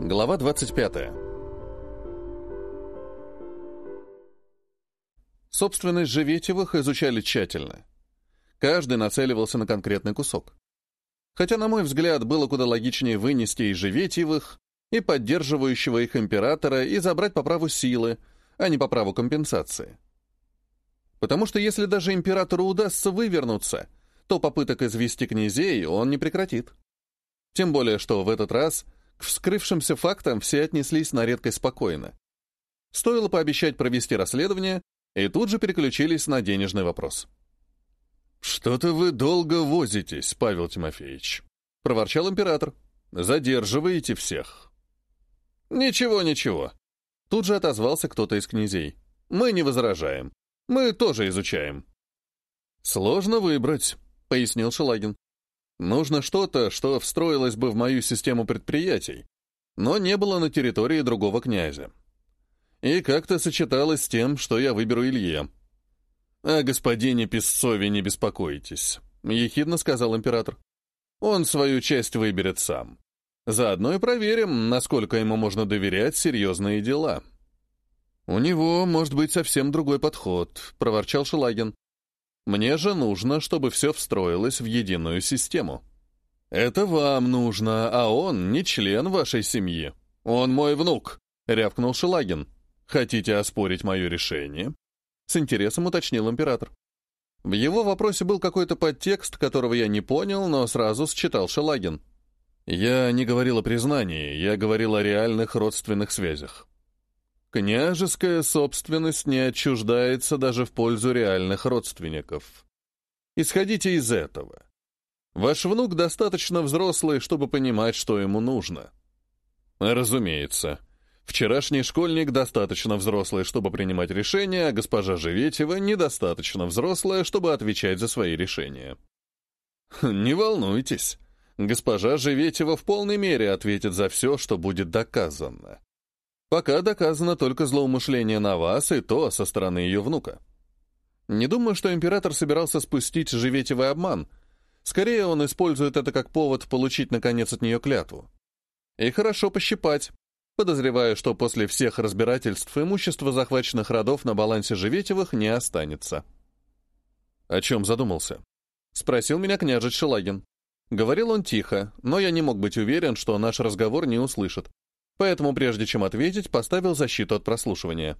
Глава 25. Собственность Живетевых изучали тщательно. Каждый нацеливался на конкретный кусок. Хотя, на мой взгляд, было куда логичнее вынести и Живетьевых, и поддерживающего их императора, и забрать по праву силы, а не по праву компенсации. Потому что если даже императору удастся вывернуться, то попыток извести князей он не прекратит. Тем более, что в этот раз к вскрывшимся фактам все отнеслись на редкость спокойно. Стоило пообещать провести расследование, и тут же переключились на денежный вопрос. «Что-то вы долго возитесь, Павел Тимофеевич», — проворчал император. «Задерживаете всех». «Ничего, ничего». Тут же отозвался кто-то из князей. «Мы не возражаем. Мы тоже изучаем». «Сложно выбрать», — пояснил Шелагин. Нужно что-то, что встроилось бы в мою систему предприятий, но не было на территории другого князя. И как-то сочеталось с тем, что я выберу Илье. «О господине Песцове не беспокойтесь», — ехидно сказал император. «Он свою часть выберет сам. Заодно и проверим, насколько ему можно доверять серьезные дела». «У него может быть совсем другой подход», — проворчал Шелагин. Мне же нужно, чтобы все встроилось в единую систему. Это вам нужно, а он не член вашей семьи. Он мой внук, рявкнул Шелагин. Хотите оспорить мое решение? С интересом уточнил император. В его вопросе был какой-то подтекст, которого я не понял, но сразу считал Шелагин. Я не говорил о признании, я говорил о реальных родственных связях. Княжеская собственность не отчуждается даже в пользу реальных родственников. Исходите из этого. Ваш внук достаточно взрослый, чтобы понимать, что ему нужно. Разумеется. Вчерашний школьник достаточно взрослый, чтобы принимать решения, а госпожа Живетева недостаточно взрослая, чтобы отвечать за свои решения. Не волнуйтесь. Госпожа Живетева в полной мере ответит за все, что будет доказано. Пока доказано только злоумышление на вас, и то со стороны ее внука. Не думаю, что император собирался спустить Живетевый обман. Скорее, он использует это как повод получить, наконец, от нее клятву. И хорошо пощипать, подозревая, что после всех разбирательств имущество захваченных родов на балансе Живетевых не останется. «О чем задумался?» — спросил меня княжич Шелагин. Говорил он тихо, но я не мог быть уверен, что наш разговор не услышит. Поэтому, прежде чем ответить, поставил защиту от прослушивания.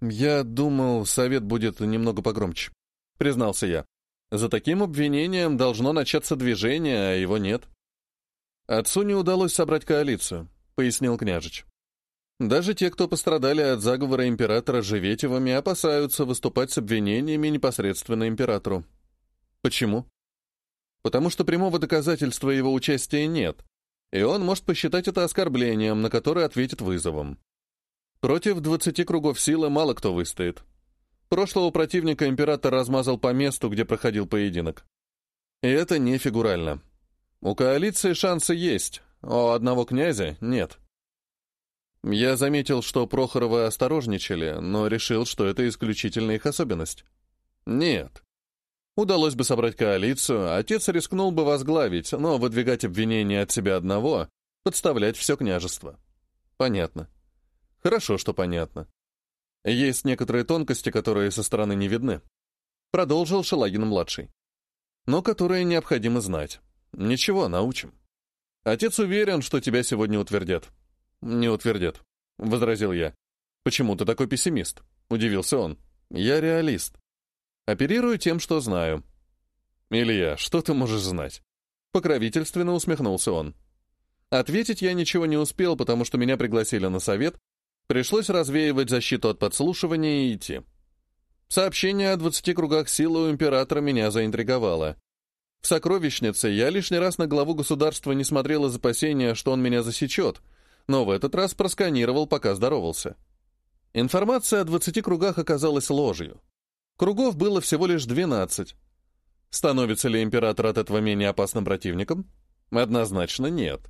«Я думал, совет будет немного погромче», — признался я. «За таким обвинением должно начаться движение, а его нет». «Отцу не удалось собрать коалицию», — пояснил княжич. «Даже те, кто пострадали от заговора императора Живетевыми, опасаются выступать с обвинениями непосредственно императору». «Почему?» «Потому что прямого доказательства его участия нет, и он может посчитать это оскорблением, на которое ответит вызовом. Против двадцати кругов силы мало кто выстоит. Прошлого противника император размазал по месту, где проходил поединок. И это не фигурально. У коалиции шансы есть, а у одного князя нет. Я заметил, что Прохоровы осторожничали, но решил, что это исключительно их особенность. Нет. Удалось бы собрать коалицию, отец рискнул бы возглавить, но выдвигать обвинения от себя одного, подставлять все княжество. Понятно. Хорошо, что понятно. Есть некоторые тонкости, которые со стороны не видны. Продолжил Шелагин-младший. Но которые необходимо знать. Ничего, научим. Отец уверен, что тебя сегодня утвердят. Не утвердят, — возразил я. Почему ты такой пессимист? — удивился он. Я реалист. Оперирую тем, что знаю. Илья, что ты можешь знать? Покровительственно усмехнулся он. Ответить я ничего не успел, потому что меня пригласили на совет. Пришлось развеивать защиту от подслушивания и идти. Сообщение о двадцати кругах силы у императора меня заинтриговало. В сокровищнице я лишний раз на главу государства не смотрел из опасения, что он меня засечет, но в этот раз просканировал, пока здоровался. Информация о двадцати кругах оказалась ложью. Кругов было всего лишь 12. Становится ли император от этого менее опасным противником? Однозначно нет.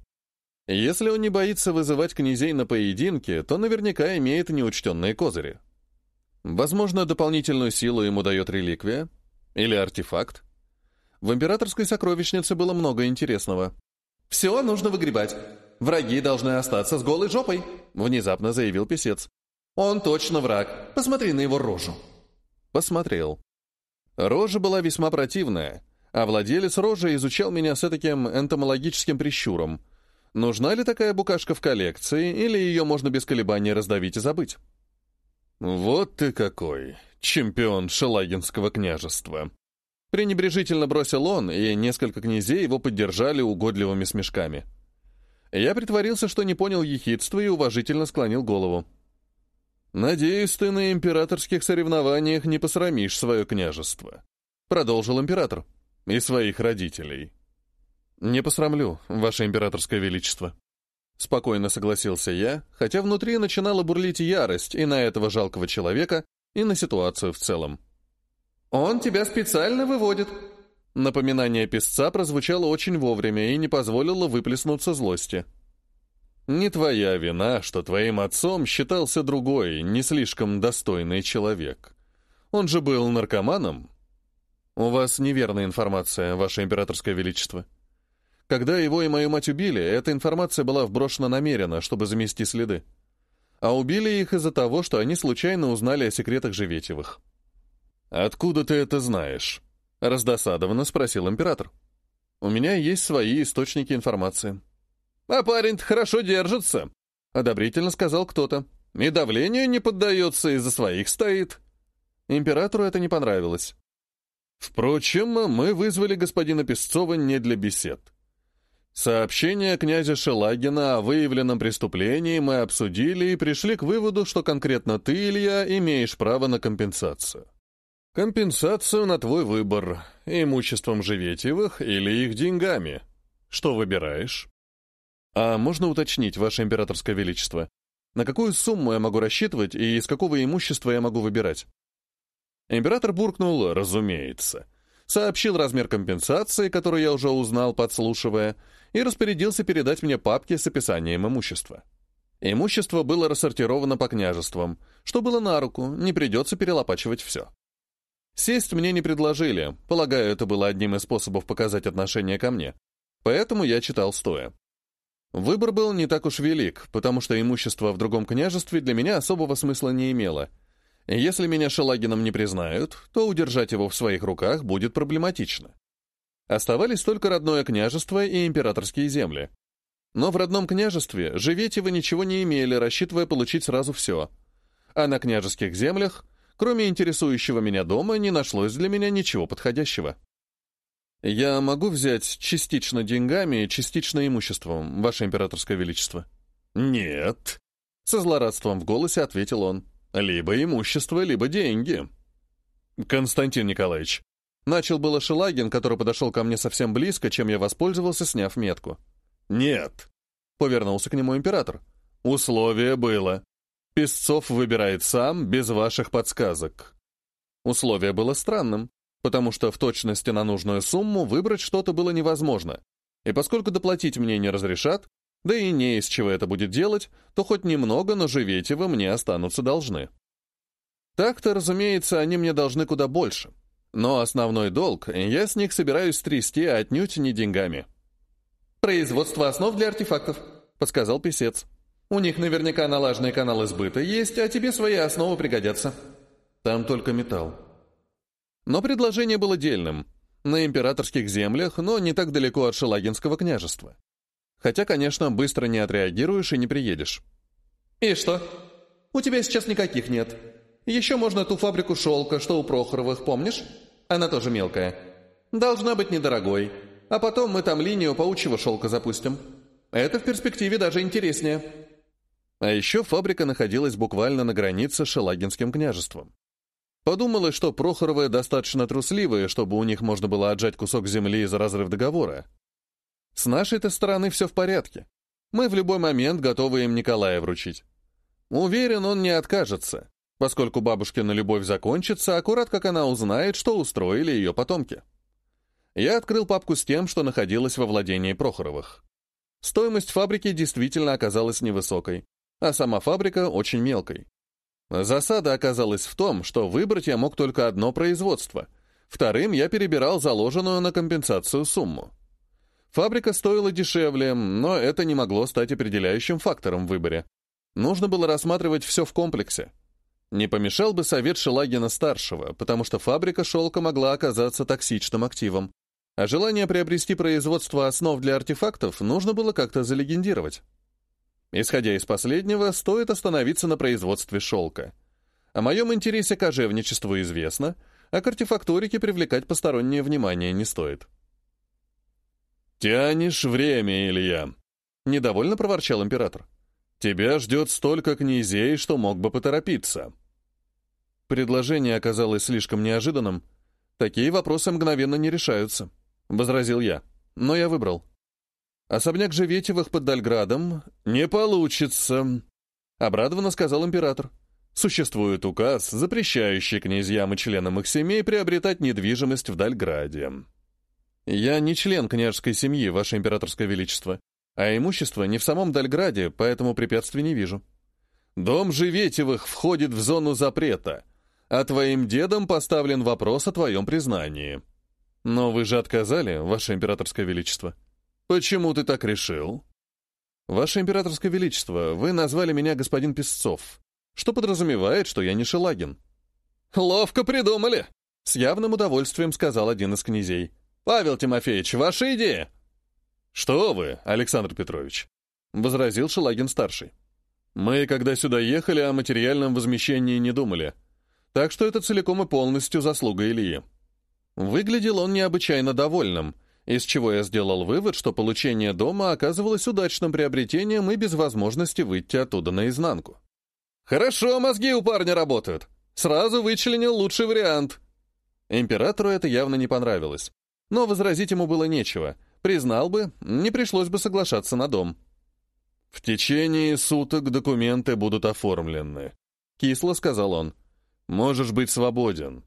Если он не боится вызывать князей на поединки, то наверняка имеет неучтенные козыри. Возможно, дополнительную силу ему дает реликвия или артефакт. В императорской сокровищнице было много интересного. «Все нужно выгребать», Враги должны остаться с голой жопой», — внезапно заявил писец. «Он точно враг. Посмотри на его рожу». Посмотрел. Рожа была весьма противная, а владелец рожи изучал меня с таким энтомологическим прищуром. Нужна ли такая букашка в коллекции, или ее можно без колебаний раздавить и забыть? «Вот ты какой, чемпион Шелагинского княжества!» Пренебрежительно бросил он, и несколько князей его поддержали угодливыми смешками. Я притворился, что не понял ехидства и уважительно склонил голову. «Надеюсь, ты на императорских соревнованиях не посрамишь свое княжество», — продолжил император. «И своих родителей». «Не посрамлю, ваше императорское величество», Спокойно согласился я, хотя внутри начинала бурлить ярость и на этого жалкого человека, и на ситуацию в целом. «Он тебя специально выводит». Напоминание песца прозвучало очень вовремя и не позволило выплеснуться злости. «Не твоя вина, что твоим отцом считался другой, не слишком достойный человек. Он же был наркоманом». «У вас неверная информация, ваше императорское величество», когда его и мою мать убили, эта информация была вброшена намеренно, чтобы замести следы. А убили их из-за того, что они случайно узнали о секретах Живетевых. «Откуда ты это знаешь?» — раздосадованно спросил император. «У меня есть свои источники информации». «А парень-то хорошо держится», — одобрительно сказал кто-то. «И давлению не поддается, из-за своих стоит». Императору это не понравилось. «Впрочем, мы вызвали господина Песцова не для бесед. Сообщение князя Шелагина о выявленном преступлении мы обсудили и пришли к выводу, что конкретно ты, Илья, имеешь право на компенсацию. Компенсацию на твой выбор, имуществом Живетьевых или их деньгами. Что выбираешь? А можно уточнить, Ваше Императорское Величество, на какую сумму я могу рассчитывать и из какого имущества я могу выбирать? Император буркнул, разумеется. Сообщил размер компенсации, который я уже узнал, подслушивая, и распорядился передать мне папки с описанием имущества. Имущество было рассортировано по княжествам, что было на руку, не придется перелопачивать все. Сесть мне не предложили, полагаю, это было одним из способов показать отношение ко мне, поэтому я читал стоя. Выбор был не так уж велик, потому что имущество в другом княжестве для меня особого смысла не имело. Если меня Шелагином не признают, то удержать его в своих руках будет проблематично. Оставались только родное княжество и императорские земли. Но в родном княжестве Живетевы ничего не имели, рассчитывая получить сразу все. А на княжеских землях, кроме интересующего меня дома, не нашлось для меня ничего подходящего. «Я могу взять частично деньгами, частично имуществом, Ваше Императорское Величество?» «Нет», — со злорадством в голосе ответил он. «Либо имущество, либо деньги». «Константин Николаевич, Начал было Шелагин, который подошел ко мне совсем близко, чем я воспользовался, сняв метку. «Нет», — повернулся к нему император. «Условие было. Песцов выбирает сам, без ваших подсказок». Условие было странным, потому что в точности на нужную сумму выбрать что-то было невозможно. И поскольку доплатить мне не разрешат, да и не из чего это будет делать, то хоть немного, но живете вы мне останутся должны. Так-то, разумеется, они мне должны куда больше. Но основной долг я с них собираюсь трясти отнюдь не деньгами. «Производство основ для артефактов», — подсказал писец. «У них наверняка налаженные каналы сбыта есть, а тебе свои основы пригодятся». «Там только металл». Но предложение было дельным. На императорских землях, но не так далеко от Шелагинского княжества. Хотя, конечно, быстро не отреагируешь и не приедешь. «И что? У тебя сейчас никаких нет. Еще можно ту фабрику шелка, что у Прохоровых, помнишь? Она тоже мелкая. Должна быть недорогой. А потом мы там линию паучьего шелка запустим. Это в перспективе даже интереснее. А еще фабрика находилась буквально на границе с Шелагинским княжеством. Подумала, что Прохоровы достаточно трусливые, чтобы у них можно было отжать кусок земли за разрыв договора. С нашей-то стороны все в порядке. Мы в любой момент готовы им Николая вручить. Уверен, он не откажется поскольку бабушкина любовь закончится, аккурат как она узнает, что устроили ее потомки. Я открыл папку с тем, что находилось во владении Прохоровых. Стоимость фабрики действительно оказалась невысокой, а сама фабрика очень мелкой. Засада оказалась в том, что выбрать я мог только одно производство. Вторым я перебирал заложенную на компенсацию сумму. Фабрика стоила дешевле, но это не могло стать определяющим фактором в выборе. Нужно было рассматривать все в комплексе. Не помешал бы совет Шелагина-старшего, потому что фабрика шелка могла оказаться токсичным активом, а желание приобрести производство основ для артефактов нужно было как-то залегендировать. Исходя из последнего, стоит остановиться на производстве шелка. О моем интересе к кожевничеству известно, а к артефакторике привлекать постороннее внимание не стоит. «Тянешь время, Илья», — недовольно проворчал император. «Тебя ждет столько князей, что мог бы поторопиться». Предложение оказалось слишком неожиданным. Такие вопросы мгновенно не решаются, — возразил я. Но я выбрал. Особняк Живетевых под Дальградом не получится, — обрадованно сказал император. Существует указ, запрещающий князьям и членам их семей приобретать недвижимость в Дальграде. «Я не член княжеской семьи, Ваше Императорское Величество, а имущество не в самом Дальграде, поэтому препятствий не вижу. Дом Живетевых входит в зону запрета, а твоим дедом поставлен вопрос о твоем признании. Но вы же отказали, Ваше Императорское Величество. Почему ты так решил?» «Ваше Императорское Величество, вы назвали меня господин Песцов, что подразумевает, что я не Шелагин». «Ловко придумали!» — с явным удовольствием сказал один из князей. «Павел Тимофеевич, ваша идея!» «Что вы, Александр Петрович?» — возразил Шелагин-старший. «Мы, когда сюда ехали, о материальном возмещении не думали, так что это целиком и полностью заслуга Ильи». Выглядел он необычайно довольным, из чего я сделал вывод, что получение дома оказывалось удачным приобретением и без возможности выйти оттуда наизнанку. «Хорошо мозги у парня работают. Сразу вычленил лучший вариант». Императору это явно не понравилось. Но возразить ему было нечего. Признал бы, не пришлось бы соглашаться на дом. «В течение суток документы будут оформлены», — кисло сказал он. «Можешь быть свободен».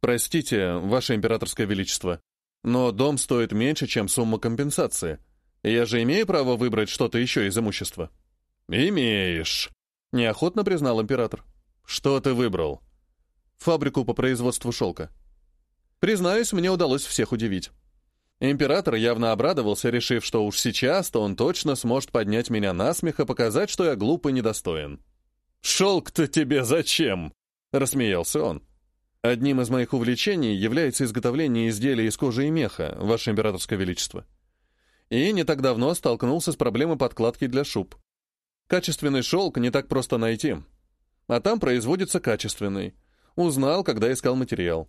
«Простите, Ваше Императорское Величество, но дом стоит меньше, чем сумма компенсации. Я же имею право выбрать что-то еще из имущества?» «Имеешь», — неохотно признал император. «Что ты выбрал?» «Фабрику по производству шелка». Признаюсь, мне удалось всех удивить. Император явно обрадовался, решив, что уж сейчас-то он точно сможет поднять меня на смех и показать, что я глуп и недостоин. «Шелк-то тебе зачем?» — рассмеялся он. «Одним из моих увлечений является изготовление изделий из кожи и меха, Ваше Императорское Величество. И не так давно столкнулся с проблемой подкладки для шуб. Качественный шелк не так просто найти. А там производится качественный. Узнал, когда искал материал.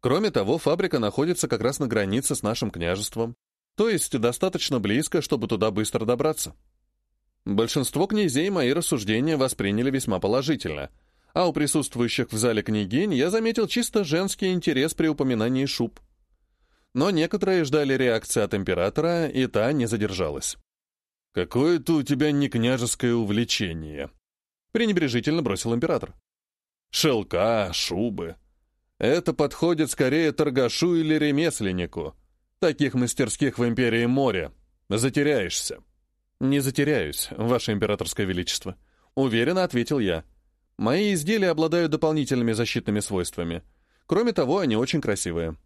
Кроме того, фабрика находится как раз на границе с нашим княжеством, то есть достаточно близко, чтобы туда быстро добраться. Большинство князей мои рассуждения восприняли весьма положительно, а у присутствующих в зале княгинь я заметил чисто женский интерес при упоминании шуб. Но некоторые ждали реакции от императора, и та не задержалась. «Какое-то у тебя не княжеское увлечение», — пренебрежительно бросил император. «Шелка, шубы. Это подходит скорее торгашу или ремесленнику. Таких мастерских в империи море. Затеряешься. Не затеряюсь, ваше императорское величество. Уверенно ответил я. Мои изделия обладают дополнительными защитными свойствами. Кроме того, они очень красивые.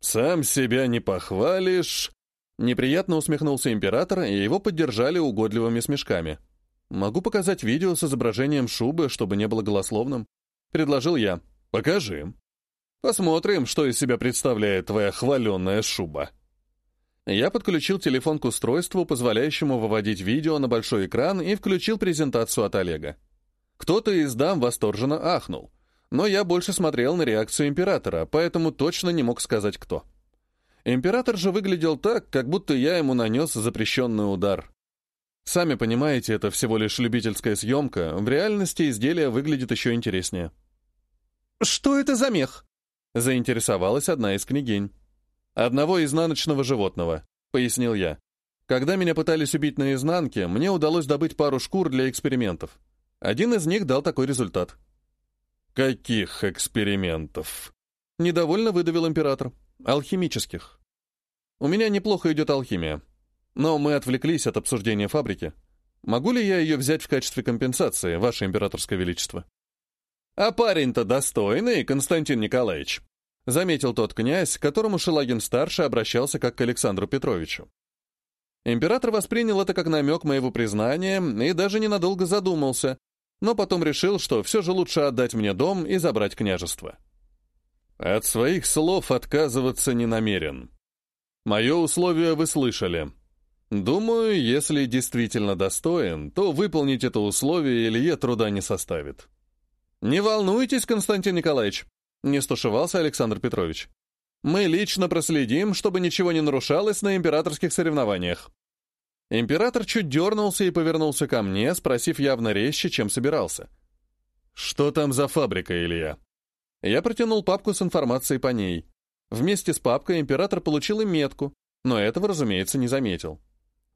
Сам себя не похвалишь. Неприятно усмехнулся император, и его поддержали угодливыми смешками. Могу показать видео с изображением шубы, чтобы не было голословным. Предложил я. Покажи. Посмотрим, что из себя представляет твоя хваленная шуба. Я подключил телефон к устройству, позволяющему выводить видео на большой экран, и включил презентацию от Олега. Кто-то из дам восторженно ахнул, но я больше смотрел на реакцию императора, поэтому точно не мог сказать, кто. Император же выглядел так, как будто я ему нанес запрещенный удар. Сами понимаете, это всего лишь любительская съемка, в реальности изделие выглядит еще интереснее. «Что это за мех?» Заинтересовалась одна из княгинь. «Одного изнаночного животного», — пояснил я. «Когда меня пытались убить наизнанке, мне удалось добыть пару шкур для экспериментов. Один из них дал такой результат». «Каких экспериментов?» — недовольно выдавил император. «Алхимических. У меня неплохо идет алхимия. Но мы отвлеклись от обсуждения фабрики. Могу ли я ее взять в качестве компенсации, Ваше Императорское Величество?» «А парень-то достойный, Константин Николаевич», — заметил тот князь, к которому Шелагин-старший обращался как к Александру Петровичу. Император воспринял это как намек моего признания и даже ненадолго задумался, но потом решил, что все же лучше отдать мне дом и забрать княжество. От своих слов отказываться не намерен. Мое условие вы слышали. Думаю, если действительно достоин, то выполнить это условие Илье труда не составит. Не волнуйтесь, Константин Николаевич, не стушевался Александр Петрович. Мы лично проследим, чтобы ничего не нарушалось на императорских соревнованиях. Император чуть дернулся и повернулся ко мне, спросив явно резче, чем собирался. «Что там за фабрика, Илья?» Я протянул папку с информацией по ней. Вместе с папкой император получил и метку, но этого, разумеется, не заметил.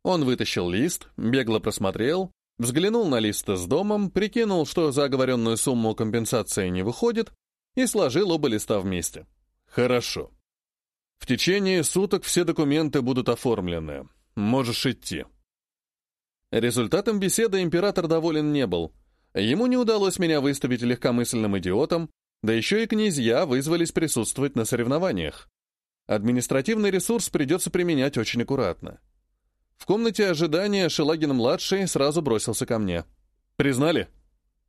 Он вытащил лист, бегло просмотрел, взглянул на лист с домом, прикинул, что за оговоренную сумму компенсации не выходит, и сложил оба листа вместе. «Хорошо. В течение суток все документы будут оформлены. Можешь идти». Результатом беседы император доволен не был. Ему не удалось меня выставить легкомысленным идиотом, да еще и князья вызвались присутствовать на соревнованиях. Административный ресурс придется применять очень аккуратно. В комнате ожидания Шелагин-младший сразу бросился ко мне. «Признали?»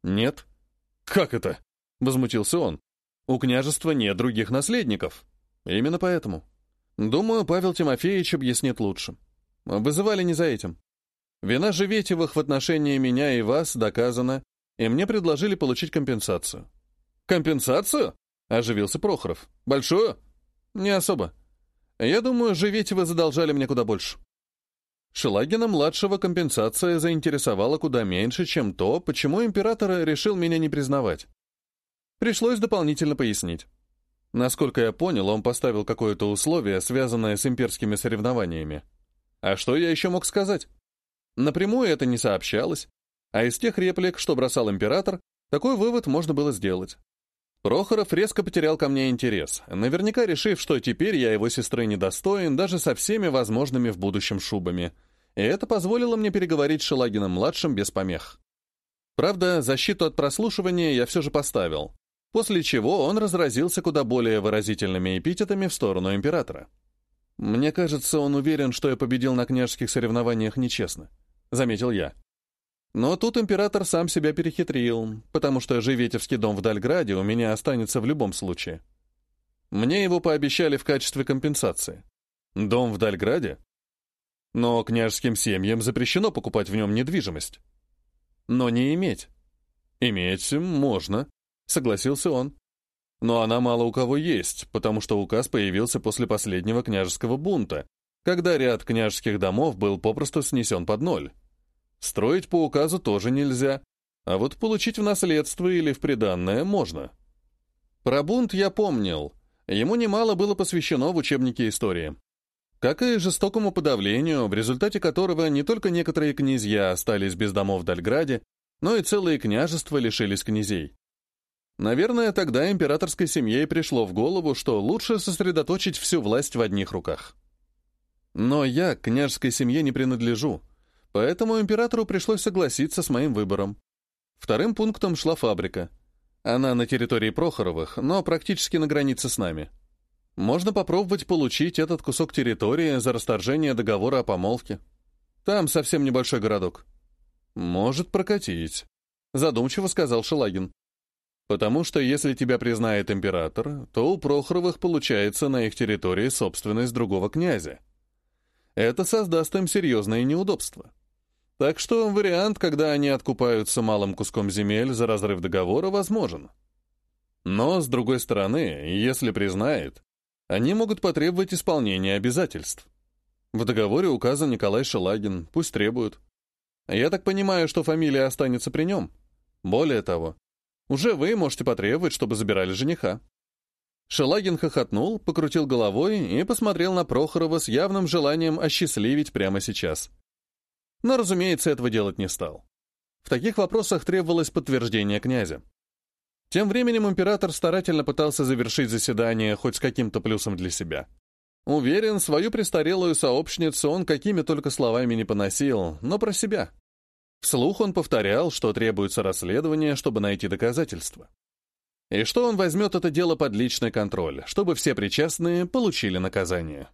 «Нет». «Как это?» — возмутился он. «У княжества нет других наследников». «Именно поэтому. Думаю, Павел Тимофеевич объяснит лучше. Вызывали не за этим. Вина Живетевых в отношении меня и вас доказана, и мне предложили получить компенсацию». «Компенсацию?» — оживился Прохоров. «Большую?» «Не особо. Я думаю, Живетевы задолжали мне куда больше». Шелагина-младшего компенсация заинтересовала куда меньше, чем то, почему император решил меня не признавать. Пришлось дополнительно пояснить. Насколько я понял, он поставил какое-то условие, связанное с имперскими соревнованиями. А что я еще мог сказать? Напрямую это не сообщалось, а из тех реплик, что бросал император, такой вывод можно было сделать. Прохоров резко потерял ко мне интерес, наверняка решив, что теперь я его сестры недостоин даже со всеми возможными в будущем шубами — и это позволило мне переговорить с Шелагиным-младшим без помех. Правда, защиту от прослушивания я все же поставил, после чего он разразился куда более выразительными эпитетами в сторону императора. «Мне кажется, он уверен, что я победил на княжеских соревнованиях нечестно», — заметил я. Но тут император сам себя перехитрил, потому что Живетевский дом в Дальграде у меня останется в любом случае. Мне его пообещали в качестве компенсации. Дом в Дальграде? Но княжеским семьям запрещено покупать в нем недвижимость. Но не иметь. Иметь можно, согласился он. Но она мало у кого есть, потому что указ появился после последнего княжеского бунта, когда ряд княжеских домов был попросту снесен под ноль. Строить по указу тоже нельзя, а вот получить в наследство или в приданное можно. Про бунт я помнил. Ему немало было посвящено в учебнике истории как и жестокому подавлению, в результате которого не только некоторые князья остались без домов в Дальграде, но и целые княжества лишились князей. Наверное, тогда императорской семье пришло в голову, что лучше сосредоточить всю власть в одних руках. Но я к княжеской семье не принадлежу, поэтому императору пришлось согласиться с моим выбором. Вторым пунктом шла фабрика. Она на территории Прохоровых, но практически на границе с нами. Можно попробовать получить этот кусок территории за расторжение договора о помолвке. Там совсем небольшой городок. Может прокатить, задумчиво сказал Шелагин. Потому что если тебя признает император, то у Прохоровых получается на их территории собственность другого князя. Это создаст им серьезное неудобство. Так что вариант, когда они откупаются малым куском земель за разрыв договора, возможен. Но, с другой стороны, если признает, они могут потребовать исполнения обязательств. В договоре указан Николай Шелагин, пусть требуют. Я так понимаю, что фамилия останется при нем. Более того, уже вы можете потребовать, чтобы забирали жениха. Шелагин хохотнул, покрутил головой и посмотрел на Прохорова с явным желанием осчастливить прямо сейчас. Но, разумеется, этого делать не стал. В таких вопросах требовалось подтверждение князя. Тем временем император старательно пытался завершить заседание хоть с каким-то плюсом для себя. Уверен, свою престарелую сообщницу он какими только словами не поносил, но про себя. Вслух он повторял, что требуется расследование, чтобы найти доказательства. и что он возьмет это дело под личный контроль, чтобы все причастные получили наказание.